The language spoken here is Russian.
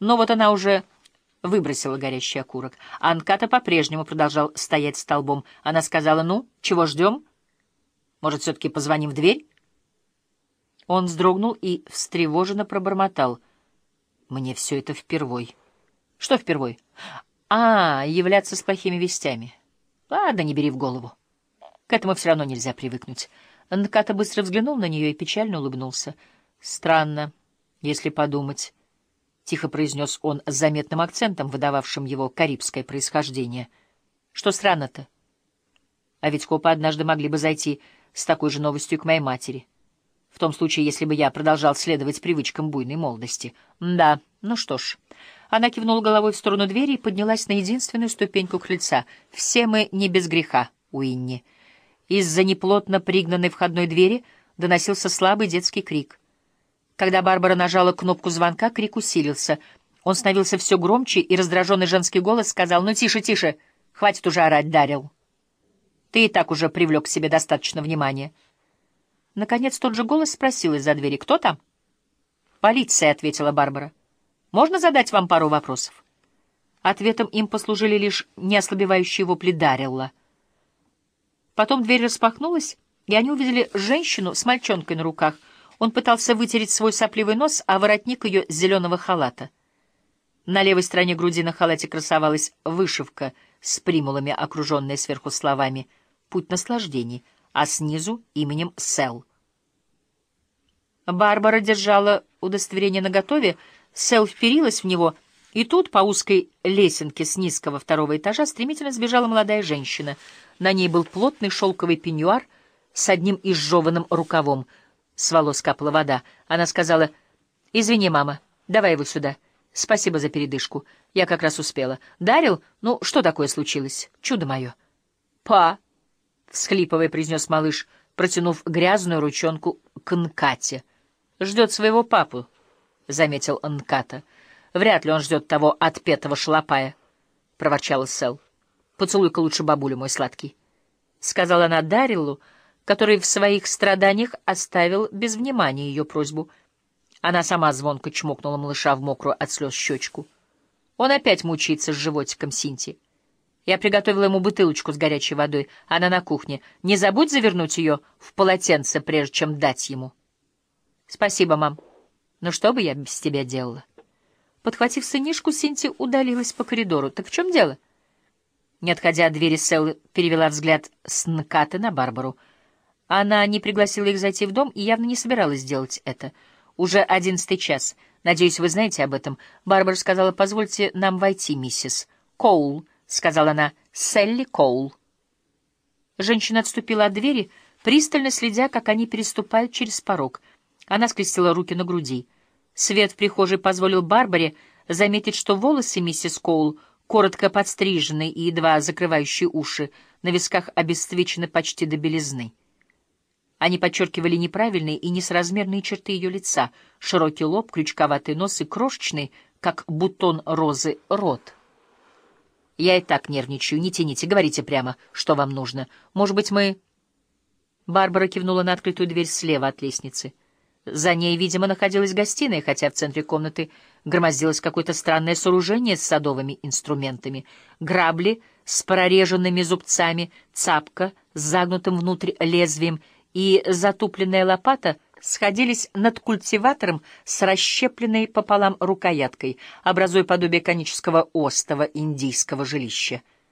Но вот она уже выбросила горящий окурок. А Анката по-прежнему продолжал стоять столбом. Она сказала, «Ну, чего ждем? Может, все-таки позвоним в дверь?» Он вздрогнул и встревоженно пробормотал. «Мне все это впервой». «Что впервой?» «А, являться с плохими вестями. Ладно, не бери в голову. К этому все равно нельзя привыкнуть». Нката быстро взглянул на нее и печально улыбнулся. «Странно, если подумать». — тихо произнес он с заметным акцентом, выдававшим его карибское происхождение. — Что странно-то? А ведь копы однажды могли бы зайти с такой же новостью к моей матери. В том случае, если бы я продолжал следовать привычкам буйной молодости. Да, ну что ж. Она кивнула головой в сторону двери и поднялась на единственную ступеньку крыльца. Все мы не без греха, Уинни. Из-за неплотно пригнанной входной двери доносился слабый детский крик — когда Барбара нажала кнопку звонка, крик усилился. Он становился все громче, и раздраженный женский голос сказал, «Ну, тише, тише, хватит уже орать, Дарил. Ты и так уже привлек к себе достаточно внимания». Наконец тот же голос спросил из-за двери, «Кто там?» «Полиция», — ответила Барбара. «Можно задать вам пару вопросов?» Ответом им послужили лишь неослабевающие вопли Дарилла. Потом дверь распахнулась, и они увидели женщину с мальчонкой на руках — он пытался вытереть свой сопливый нос, а воротник ее зеленого халата. На левой стороне груди на халате красовалась вышивка с примулами, окруженная сверху словами «Путь наслаждений», а снизу — именем Сел. Барбара держала удостоверение наготове, Сел вперилась в него, и тут по узкой лесенке с низкого второго этажа стремительно сбежала молодая женщина. На ней был плотный шелковый пеньюар с одним изжеванным рукавом — с волос капала вода. Она сказала, «Извини, мама, давай его сюда. Спасибо за передышку. Я как раз успела. Дарил? Ну, что такое случилось? Чудо мое». «Па!» — всхлипывая, произнес малыш, протянув грязную ручонку к Нкате. «Ждет своего папу», — заметил Нката. «Вряд ли он ждет того отпетого шалопая», — проворчала Сел. «Поцелуй-ка лучше бабулю, мой сладкий», — сказала она Дарилу, — который в своих страданиях оставил без внимания ее просьбу. Она сама звонко чмокнула малыша в мокрую от слез щечку. Он опять мучается с животиком Синти. Я приготовила ему бутылочку с горячей водой. Она на кухне. Не забудь завернуть ее в полотенце, прежде чем дать ему. Спасибо, мам. Но что бы я без тебя делала? Подхватив сынишку, Синти удалилась по коридору. Так в чем дело? Не отходя от двери, Сэл перевела взгляд с Нкаты на Барбару — она не пригласила их зайти в дом и явно не собиралась сделать это. Уже одиннадцатый час. Надеюсь, вы знаете об этом. Барбара сказала, позвольте нам войти, миссис. Коул, — сказала она, — Селли Коул. Женщина отступила от двери, пристально следя, как они переступают через порог. Она скрестила руки на груди. Свет в прихожей позволил Барбаре заметить, что волосы миссис Коул, коротко подстрижены и едва закрывающие уши, на висках обесцвечены почти до белизны. Они подчеркивали неправильные и несразмерные черты ее лица, широкий лоб, крючковатый нос и крошечный, как бутон розы, рот. «Я и так нервничаю. Не тяните, говорите прямо, что вам нужно. Может быть, мы...» Барбара кивнула на открытую дверь слева от лестницы. За ней, видимо, находилась гостиная, хотя в центре комнаты громоздилось какое-то странное сооружение с садовыми инструментами. Грабли с прореженными зубцами, цапка с загнутым внутрь лезвием — и затупленная лопата сходились над культиватором с расщепленной пополам рукояткой, образуя подобие конического остова индийского жилища.